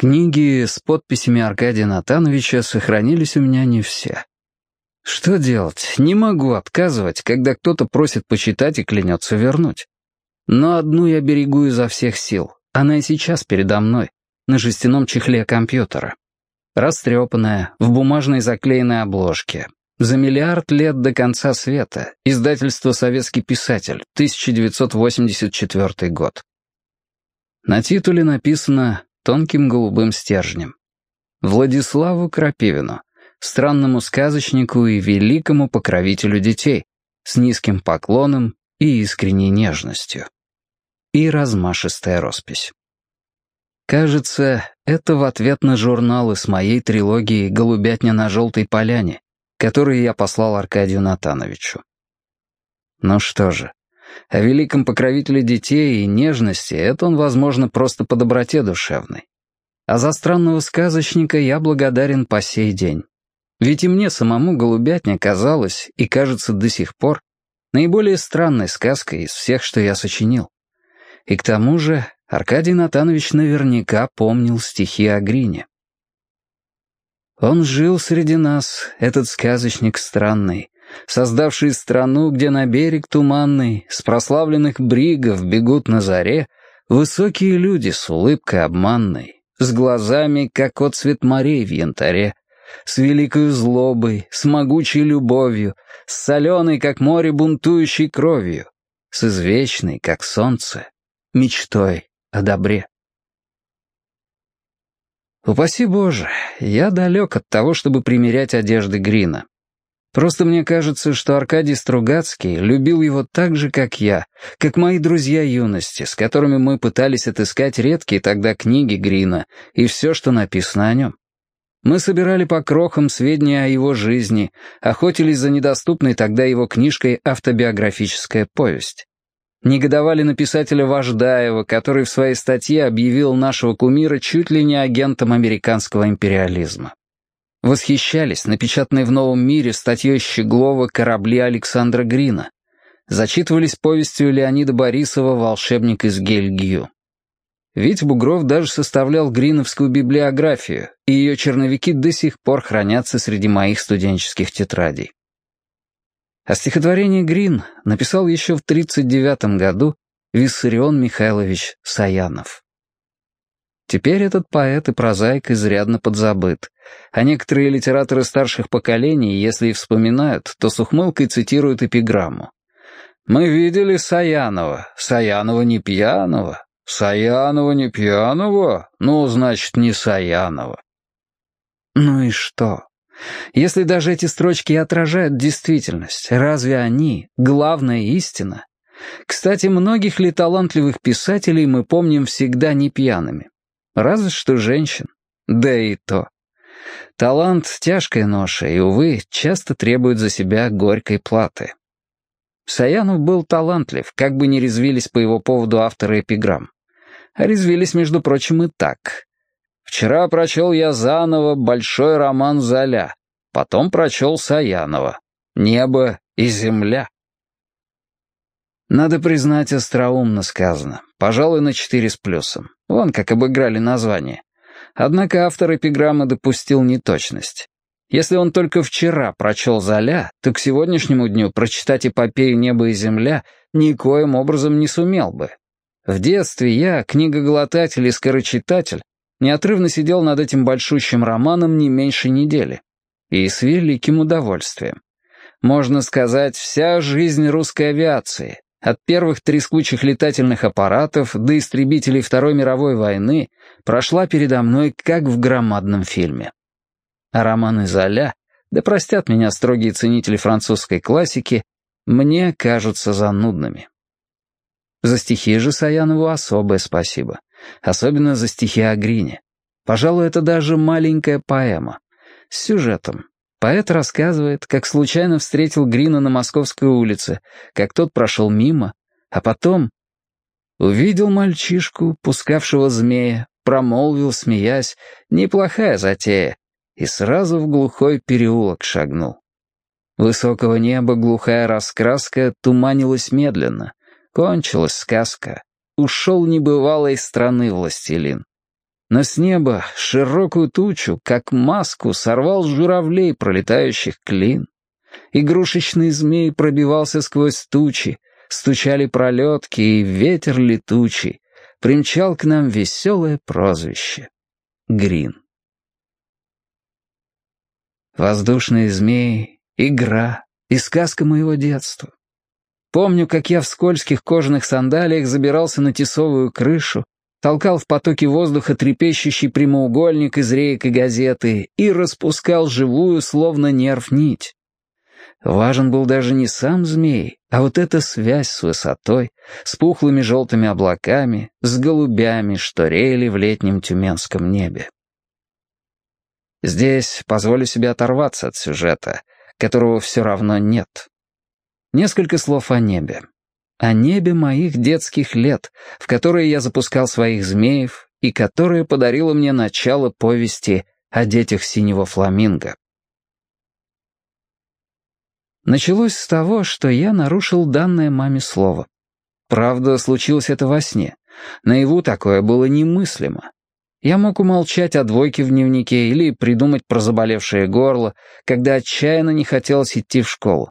Книги с подписями Аркадия Натановича сохранились у меня не все. Что делать? Не могу отказывать, когда кто-то просит почитать и клянется вернуть. Но одну я берегу изо всех сил. Она и сейчас передо мной, на жестяном чехле компьютера. Растрепанная, в бумажной заклеенной обложке. За миллиард лет до конца света. Издательство «Советский писатель», 1984 год. На титуле написано тонким голубым стержнем. Владиславу Крапивину, странному сказочнику и великому покровителю детей, с низким поклоном и искренней нежностью. И размашистая роспись. Кажется, это в ответ на журналы с моей трилогии «Голубятня на желтой поляне», которые я послал Аркадию Натановичу. Ну что же, о великом покровителе детей и нежности это он, возможно, просто по доброте душевной. А за странного сказочника я благодарен по сей день. Ведь и мне самому голубятня казалась, и кажется до сих пор, наиболее странной сказкой из всех, что я сочинил. И к тому же Аркадий Натанович наверняка помнил стихи о Грине. Он жил среди нас, этот сказочник странный, создавший страну, где на берег туманный с прославленных бригов бегут на заре высокие люди с улыбкой обманной, с глазами, как отцвет морей в янтаре, с великой злобой, с могучей любовью, с соленой, как море, бунтующей кровью, с извечной, как солнце, мечтой о добре. Упаси Боже, я далек от того, чтобы примерять одежды Грина. Просто мне кажется, что Аркадий Стругацкий любил его так же, как я, как мои друзья юности, с которыми мы пытались отыскать редкие тогда книги Грина и все, что написано о нем. Мы собирали по крохам сведения о его жизни, охотились за недоступной тогда его книжкой «Автобиографическая повесть». Негодовали на писателя Вождаева, который в своей статье объявил нашего кумира чуть ли не агентом американского империализма. Восхищались напечатанной в «Новом мире» статьей Щеглова «Корабли Александра Грина». Зачитывались повестью Леонида Борисова «Волшебник из Гельгию». Ведь Бугров даже составлял гриновскую библиографию, и ее черновики до сих пор хранятся среди моих студенческих тетрадей. А стихотворение «Грин» написал еще в 1939 году Виссарион Михайлович Саянов. Теперь этот поэт и прозаик изрядно подзабыт, а некоторые литераторы старших поколений, если и вспоминают, то с ухмылкой цитируют эпиграмму. «Мы видели Саянова, Саянова не пьяного, Саянова не пьяного, ну, значит, не Саянова». Ну и что? Если даже эти строчки отражают действительность, разве они — главная истина? Кстати, многих ли талантливых писателей мы помним всегда не пьяными? Разве что женщин. Да и то. Талант — тяжкая ноша, и, увы, часто требует за себя горькой платы. Саянов был талантлив, как бы ни резвились по его поводу авторы эпиграмм. А резвились, между прочим, и так. «Вчера прочел я заново большой роман Золя, потом прочел Саянова. Небо и земля». Надо признать, остроумно сказано. Пожалуй, на четыре с плюсом. Вон как обыграли название. Однако автор эпиграммы допустил неточность. Если он только вчера прочел Золя, то к сегодняшнему дню прочитать эпопею «Небо и земля» никоим образом не сумел бы. В детстве я, книгоглотатель и скорочитатель, неотрывно сидел над этим большущим романом не меньше недели. И с великим удовольствием. Можно сказать, вся жизнь русской авиации, от первых трескучих летательных аппаратов до истребителей Второй мировой войны прошла передо мной, как в громадном фильме. А романы Золя, да простят меня строгие ценители французской классики, мне кажутся занудными. За стихи же Саянову особое спасибо. Особенно за стихи о Грине. Пожалуй, это даже маленькая поэма. С сюжетом, Поэт рассказывает, как случайно встретил Грина на Московской улице, как тот прошел мимо, а потом увидел мальчишку, пускавшего змея, промолвил, смеясь, неплохая затея, и сразу в глухой переулок шагнул. Высокого неба глухая раскраска туманилась медленно. Кончилась сказка. Ушел небывалой страны властелин. Но с неба широкую тучу, как маску, сорвал с журавлей, пролетающих клин. Игрушечный змей пробивался сквозь тучи, стучали пролетки, и ветер летучий примчал к нам веселое прозвище — Грин. Воздушные змеи, игра и сказка моего детства. Помню, как я в скользких кожаных сандалиях забирался на тесовую крышу, толкал в потоке воздуха трепещущий прямоугольник из реек и газеты и распускал живую, словно нерв, нить. Важен был даже не сам змей, а вот эта связь с высотой, с пухлыми желтыми облаками, с голубями, что реяли в летнем тюменском небе. Здесь позволю себе оторваться от сюжета, которого все равно нет. Несколько слов о небе. О небе моих детских лет, в которые я запускал своих змеев и которое подарило мне начало повести о детях синего фламинго. Началось с того, что я нарушил данное маме слово. Правда, случилось это во сне. Наяву такое было немыслимо. Я мог умолчать о двойке в дневнике или придумать про заболевшее горло, когда отчаянно не хотелось идти в школу.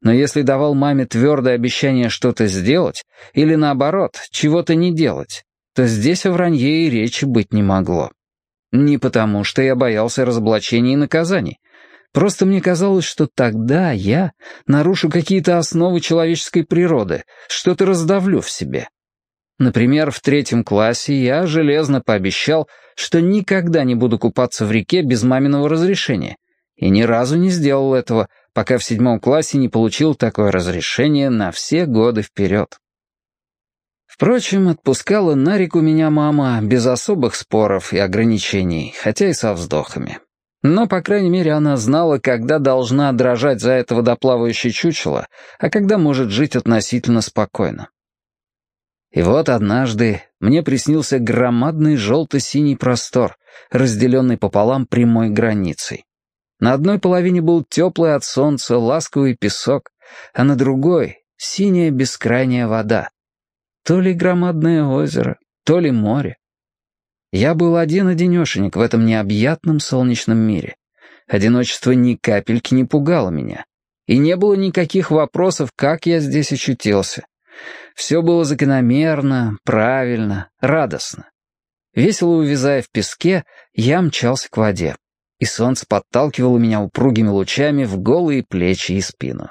Но если давал маме твердое обещание что-то сделать, или наоборот, чего-то не делать, то здесь о вранье и речи быть не могло. Не потому, что я боялся разоблачений и наказаний, Просто мне казалось, что тогда я нарушу какие-то основы человеческой природы, что-то раздавлю в себе. Например, в третьем классе я железно пообещал, что никогда не буду купаться в реке без маминого разрешения, и ни разу не сделал этого, пока в седьмом классе не получил такое разрешение на все годы вперед. Впрочем, отпускала на реку меня мама без особых споров и ограничений, хотя и со вздохами. Но, по крайней мере, она знала, когда должна дрожать за это водоплавающее чучело, а когда может жить относительно спокойно. И вот однажды мне приснился громадный желто-синий простор, разделенный пополам прямой границей. На одной половине был теплый от солнца ласковый песок, а на другой — синяя бескрайняя вода. То ли громадное озеро, то ли море. Я был один-одинешенек в этом необъятном солнечном мире. Одиночество ни капельки не пугало меня. И не было никаких вопросов, как я здесь очутился. Все было закономерно, правильно, радостно. Весело увязая в песке, я мчался к воде, и солнце подталкивало меня упругими лучами в голые плечи и спину.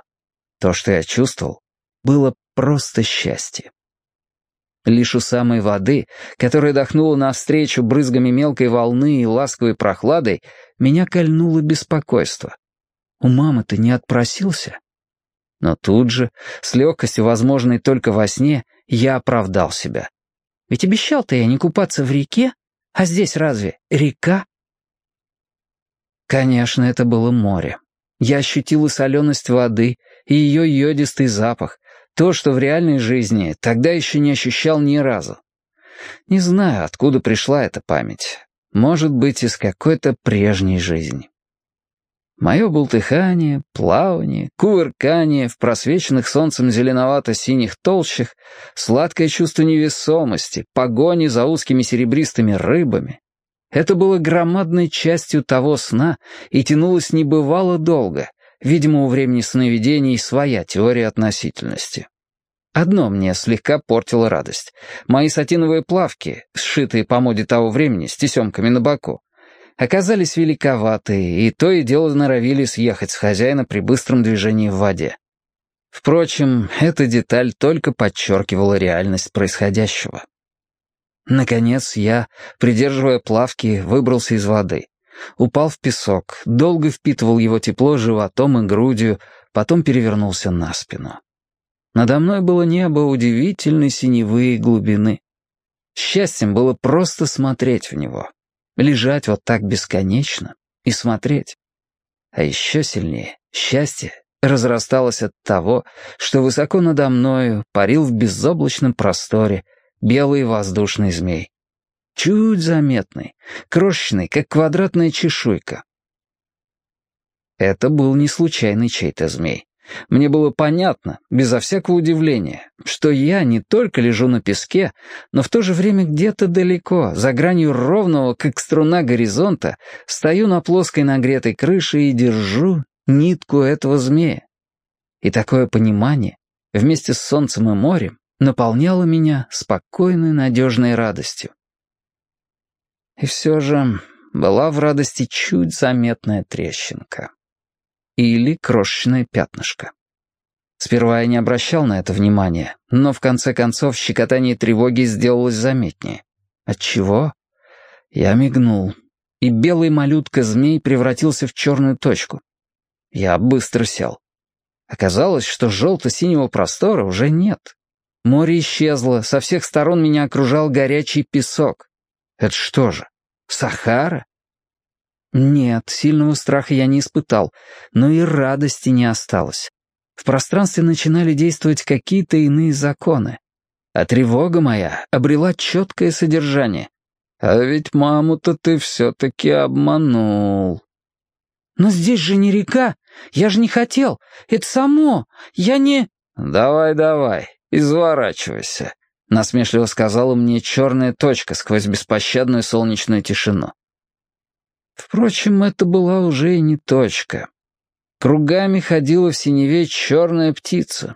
То, что я чувствовал, было просто счастье. Лишь у самой воды, которая дохнула навстречу брызгами мелкой волны и ласковой прохладой, меня кольнуло беспокойство. У мамы-то не отпросился. Но тут же, с легкостью, возможной только во сне, я оправдал себя. Ведь обещал-то я не купаться в реке, а здесь разве река? Конечно, это было море. Я ощутил и соленость воды, и ее йодистый запах, то, что в реальной жизни тогда еще не ощущал ни разу. Не знаю, откуда пришла эта память. Может быть, из какой-то прежней жизни. Мое бултыхание, плавание, кувыркание в просвеченных солнцем зеленовато-синих толщах, сладкое чувство невесомости, погони за узкими серебристыми рыбами — это было громадной частью того сна и тянулось небывало долго, Видимо, у времени сновидений своя теория относительности. Одно мне слегка портило радость. Мои сатиновые плавки, сшитые по моде того времени с тесемками на боку, оказались великоваты, и то и дело норовили съехать с хозяина при быстром движении в воде. Впрочем, эта деталь только подчеркивала реальность происходящего. Наконец я, придерживая плавки, выбрался из воды. Упал в песок, долго впитывал его тепло животом и грудью, потом перевернулся на спину. Надо мной было небо удивительной синевы и глубины. Счастьем было просто смотреть в него. Лежать вот так бесконечно и смотреть. А еще сильнее счастье разрасталось от того, что высоко надо мною парил в безоблачном просторе белый воздушный змей чуть заметный, крошечный, как квадратная чешуйка. Это был не случайный чей-то змей. Мне было понятно, безо всякого удивления, что я не только лежу на песке, но в то же время где-то далеко, за гранью ровного, как струна горизонта, стою на плоской нагретой крыше и держу нитку этого змея. И такое понимание, вместе с солнцем и морем, наполняло меня спокойной, надежной радостью. И все же была в радости чуть заметная трещинка. Или крошечное пятнышко. Сперва я не обращал на это внимания, но в конце концов щекотание тревоги сделалось заметнее. Отчего? Я мигнул, и белый малютка-змей превратился в черную точку. Я быстро сел. Оказалось, что желто-синего простора уже нет. Море исчезло, со всех сторон меня окружал горячий песок. Это что же, Сахара? Нет, сильного страха я не испытал, но и радости не осталось. В пространстве начинали действовать какие-то иные законы. А тревога моя обрела четкое содержание. А ведь маму-то ты все-таки обманул. «Но здесь же не река. Я же не хотел. Это само. Я не...» «Давай, давай, изворачивайся», — насмешливо сказала мне черная точка сквозь беспощадную солнечную тишину. Впрочем, это была уже и не точка. Кругами ходила в синеве черная птица.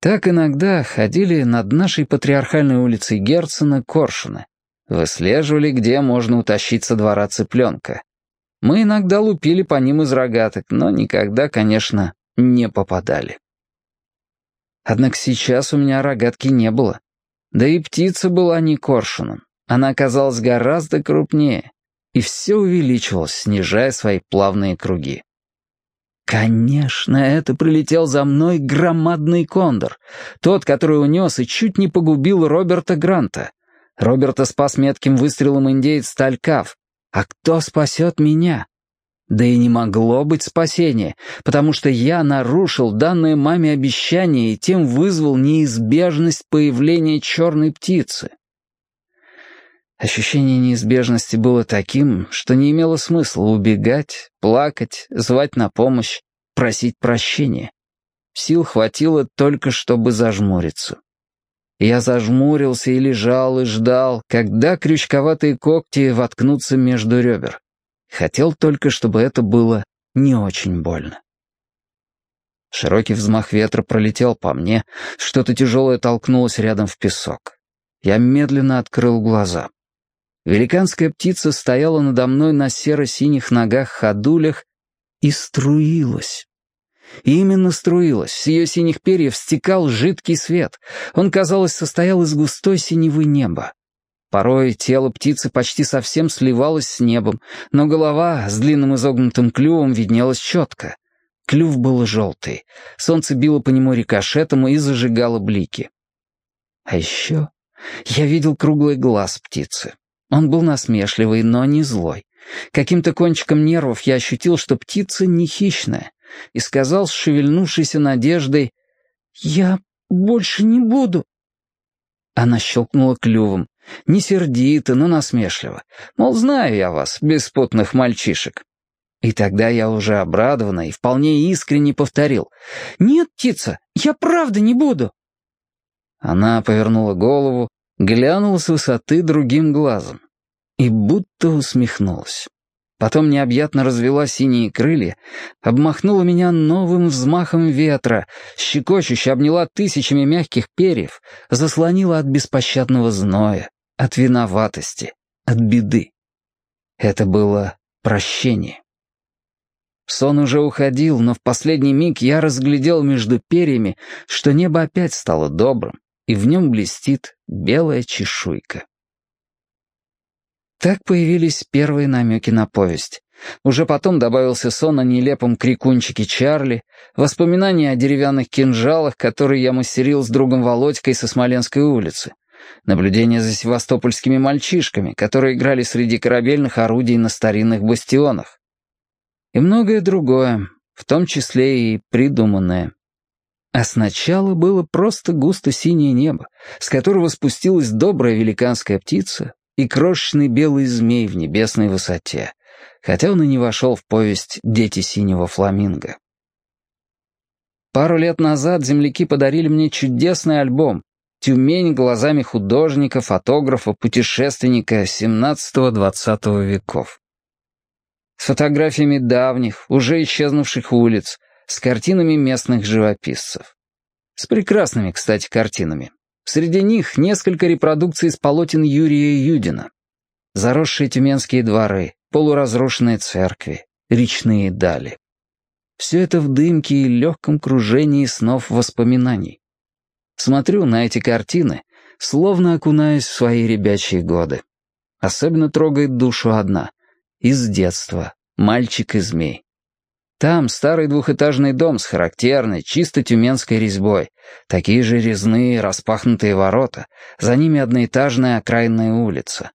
Так иногда ходили над нашей патриархальной улицей Герцена коршуны. Выслеживали, где можно утащить со двора цыпленка. Мы иногда лупили по ним из рогаток, но никогда, конечно, не попадали. Однако сейчас у меня рогатки не было. Да и птица была не коршуном. Она оказалась гораздо крупнее, и все увеличивалось, снижая свои плавные круги. Конечно, это прилетел за мной громадный кондор, тот, который унес и чуть не погубил Роберта Гранта. Роберта спас метким выстрелом индеец Талькав, а кто спасет меня? Да и не могло быть спасения, потому что я нарушил данное маме обещание и тем вызвал неизбежность появления черной птицы. Ощущение неизбежности было таким, что не имело смысла убегать, плакать, звать на помощь, просить прощения. Сил хватило только, чтобы зажмуриться. Я зажмурился и лежал, и ждал, когда крючковатые когти воткнутся между ребер. Хотел только, чтобы это было не очень больно. Широкий взмах ветра пролетел по мне, что-то тяжелое толкнулось рядом в песок. Я медленно открыл глаза. Великанская птица стояла надо мной на серо-синих ногах-ходулях и струилась. И именно струилась, с ее синих перьев стекал жидкий свет. Он, казалось, состоял из густой синевы неба. Порой тело птицы почти совсем сливалось с небом, но голова с длинным изогнутым клювом виднелась четко. Клюв был желтый, солнце било по нему рикошетом и зажигало блики. А еще я видел круглый глаз птицы. Он был насмешливый, но не злой. Каким-то кончиком нервов я ощутил, что птица не хищная и сказал с шевельнувшейся надеждой «Я больше не буду». Она щелкнула клювом, не сердито, но насмешливо. Мол, знаю я вас, беспутных мальчишек. И тогда я уже обрадованно и вполне искренне повторил. «Нет, птица, я правда не буду». Она повернула голову, глянула с высоты другим глазом и будто усмехнулась. Потом необъятно развела синие крылья, обмахнула меня новым взмахом ветра, щекочуще обняла тысячами мягких перьев, заслонила от беспощадного зноя, от виноватости, от беды. Это было прощение. Сон уже уходил, но в последний миг я разглядел между перьями, что небо опять стало добрым, и в нем блестит белая чешуйка. Так появились первые намеки на повесть. Уже потом добавился сон о нелепом крикунчике Чарли, воспоминания о деревянных кинжалах, которые я мастерил с другом Володькой со Смоленской улицы, наблюдения за севастопольскими мальчишками, которые играли среди корабельных орудий на старинных бастионах. И многое другое, в том числе и придуманное. А сначала было просто густо синее небо, с которого спустилась добрая великанская птица, и крошечный белый змей в небесной высоте, хотя он и не вошел в повесть «Дети синего фламинго». Пару лет назад земляки подарили мне чудесный альбом «Тюмень глазами художника, фотографа, путешественника XVII-XX веков». С фотографиями давних, уже исчезнувших улиц, с картинами местных живописцев. С прекрасными, кстати, картинами. Среди них несколько репродукций из полотен Юрия Юдина. Заросшие тюменские дворы, полуразрушенные церкви, речные дали. Все это в дымке и легком кружении снов воспоминаний. Смотрю на эти картины, словно окунаюсь в свои ребячьи годы. Особенно трогает душу одна. Из детства. Мальчик и змей. Там старый двухэтажный дом с характерной, чисто тюменской резьбой. Такие же резные, распахнутые ворота. За ними одноэтажная окраинная улица.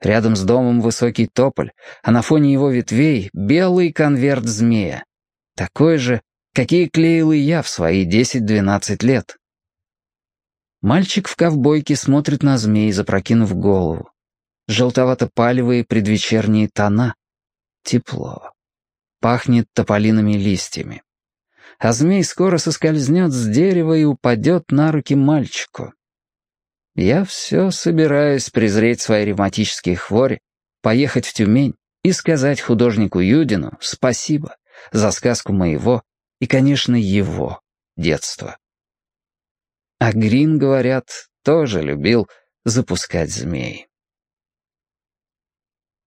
Рядом с домом высокий тополь, а на фоне его ветвей белый конверт змея. Такой же, какие клеил и я в свои 10-12 лет. Мальчик в ковбойке смотрит на змей, запрокинув голову. Желтовато-палевые предвечерние тона. Тепло. Пахнет тополиными листьями. А змей скоро соскользнет с дерева и упадет на руки мальчику. Я все собираюсь презреть свои ревматические хвори, поехать в Тюмень и сказать художнику Юдину спасибо за сказку моего и, конечно, его детства. А Грин, говорят, тоже любил запускать змей.